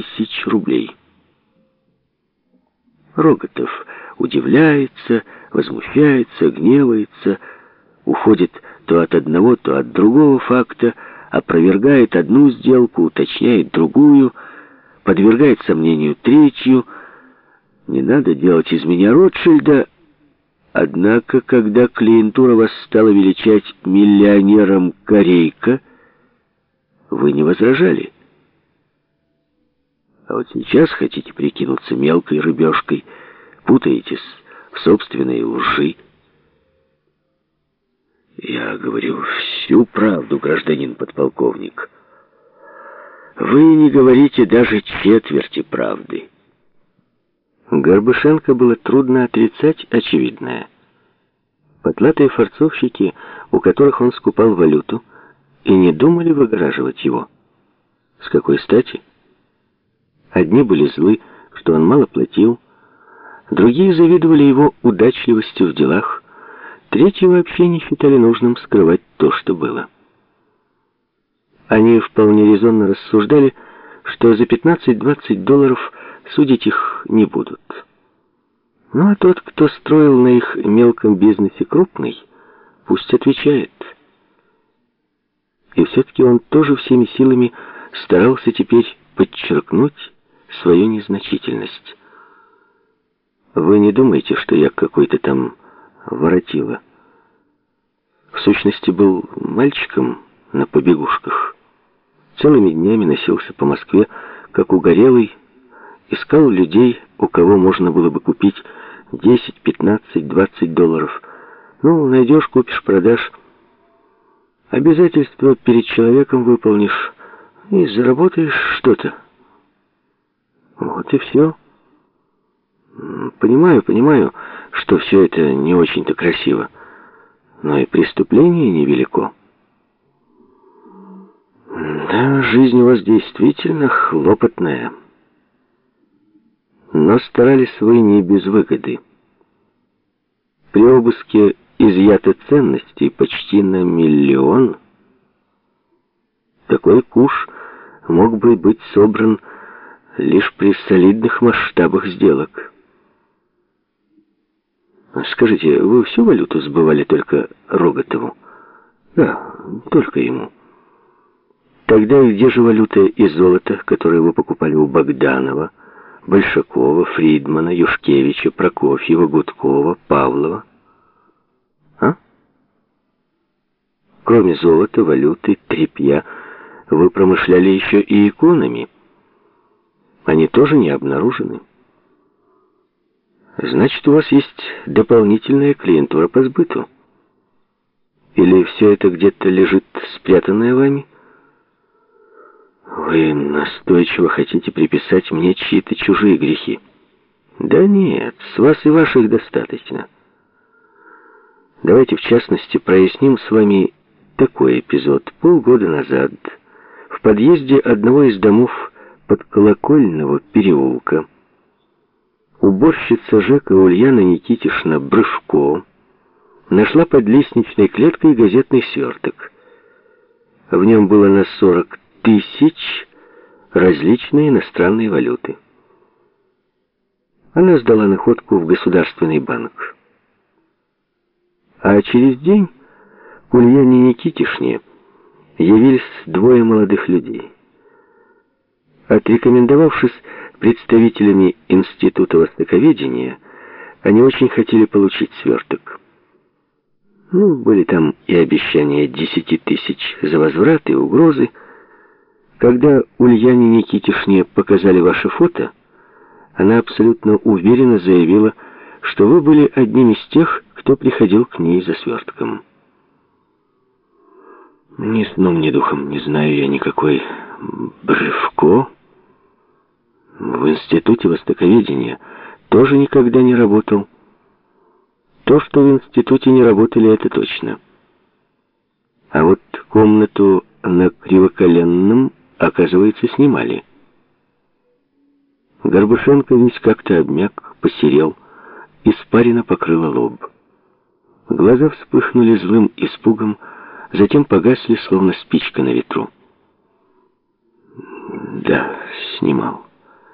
тысяч рублей. Роготов удивляется, возмущается, гневается, уходит то от одного, то от другого факта, опровергает одну сделку, уточняет другую, подвергает сомнению третью. Не надо делать из меня Ротшильда. Однако, когда клиентура вас стала величать миллионером Корейка, вы не возражали. А вот сейчас хотите прикинуться мелкой рыбешкой, путаетесь в собственной лжи. Я говорю всю правду, гражданин подполковник. Вы не говорите даже четверти правды. Горбышенко было трудно отрицать очевидное. Потлатые форцовщики, у которых он скупал валюту, и не думали выгораживать его. С какой стати? Одни были злы, что он мало платил, другие завидовали его удачливости в делах, Третьи вообще не считали нужным скрывать то, что было. Они вполне резонно рассуждали, что за 15-20 долларов судить их не будут. Ну а тот, кто строил на их мелком бизнесе крупный, пусть отвечает. И все-таки он тоже всеми силами старался теперь подчеркнуть свою незначительность. Вы не думаете, что я какой-то там воротила. В сущности, был мальчиком на побегушках. Целыми днями носился по Москве, как угорелый, искал людей, у кого можно было бы купить 10, 15, 20 долларов. Ну, найдешь, купишь, продашь. Обязательства перед человеком выполнишь и заработаешь что-то. Вот и все. Понимаю, понимаю, что все это не очень-то красиво, но и преступление невелико. Да, жизнь у вас действительно хлопотная. Но старались вы не без выгоды. При обыске изъято ценностей почти на миллион. Такой куш мог бы быть собран лишь при солидных масштабах сделок. Скажите, вы всю валюту сбывали только Роготову? Да, только ему. Тогда где же валюта и золото, которые вы покупали у Богданова, Большакова, Фридмана, Юшкевича, Прокофьева, Гудкова, Павлова? А? Кроме золота, валюты, тряпья, вы промышляли еще и иконами. Они тоже не обнаружены. Значит, у вас есть дополнительная клиентура по сбыту. Или все это где-то лежит спрятанное вами? Вы настойчиво хотите приписать мне чьи-то чужие грехи. Да нет, с вас и ваших достаточно. Давайте, в частности, проясним с вами такой эпизод. Полгода назад в подъезде одного из домов под Колокольного переулка уборщица Жека Ульяна Никитишна Брышко нашла под лестничной клеткой газетный сверток. В нем было на 40 тысяч различные иностранные валюты. Она сдала находку в Государственный банк. А через день к Ульяне Никитишне явились двое молодых людей. Отрекомендовавшись представителями Института Востоковедения, они очень хотели получить сверток. Ну, были там и обещания десяти тысяч за возврат, и угрозы. Когда Ульяне Никитишне показали ваше фото, она абсолютно уверенно заявила, что вы были одним из тех, кто приходил к ней за свертком. Ни сном, ни духом не знаю я никакой Бревко, в институте востоковедения тоже никогда не работал. То, что в институте не работали, это точно. А вот комнату на Кривоколенном, оказывается, снимали. Горбушенко весь как-то обмяк, посерел, испарина покрыла лоб. Глаза вспыхнули злым испугом, затем погасли, словно спичка на ветру. Да, снимал.